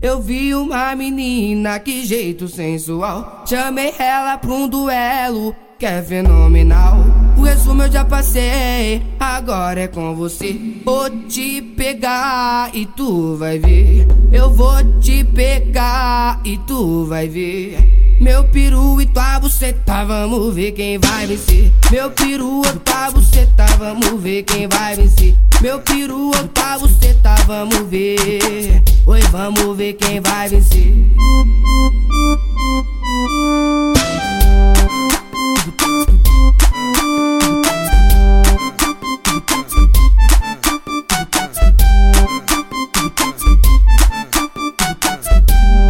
Eu vi uma menina, que jeito sensual. Chamei ela pra um duelo, que é fenomenal. O resumo eu já passei, agora é com você. Vou te pegar e tu vai ver. Eu vou te pegar e tu vai ver. Meu peru e tua buceta, vamos ver quem vai vencer. Meu peru e tua buceta, vamos ver quem vai vencer. Meu peru e tua buceta, vamos ver. Vamos ver quem vai vencer.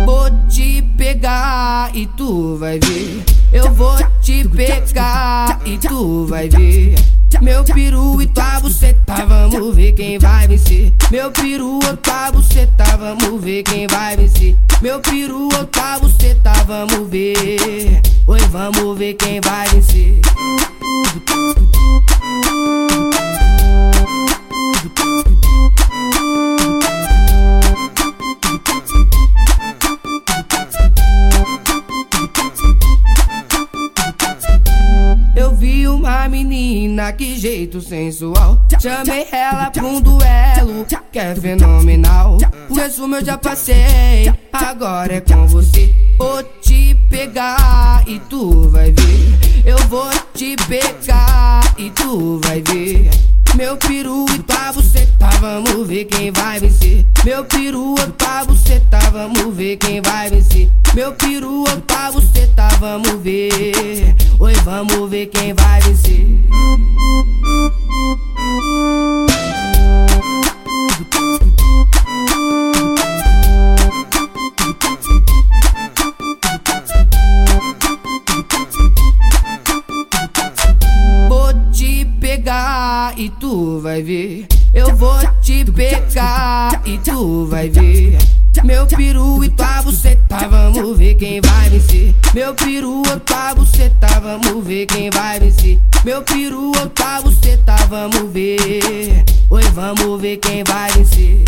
Vou te pegar e tu vai ver. Eu vou te pegar e tu vai ver. Meu peru e tua buceta, vamos ver quem vai vencer. Meu peru e tua buceta, vamos ver quem vai vencer. Meu peru e tua buceta, vamos ver. Oi, vamos ver quem vai vencer. Uma menina, que jeito sensual. Chamei ela pra um duelo, que é fenomenal. O resumo eu já passei, agora é com você. Vou te pegar e tu vai ver. Eu vou te pegar e tu vai ver. Meu peru e tua buceta, vamos ver quem vai vencer. Meu peru e tua buceta, vamos ver quem vai vencer. Meu peru e tua buceta, vamos ver. Oi, vamos ver quem vai vencer. Vou te pegar e tu vai ver. Eu vou te pegar e tu vai ver. Meu peru e tua buceta, vamos ver quem vai vencer. Meu peru e tua buceta, vamos ver quem vai vencer. Meu peru e tua buceta, vamos ver. Oi, vamos ver quem vai vencer.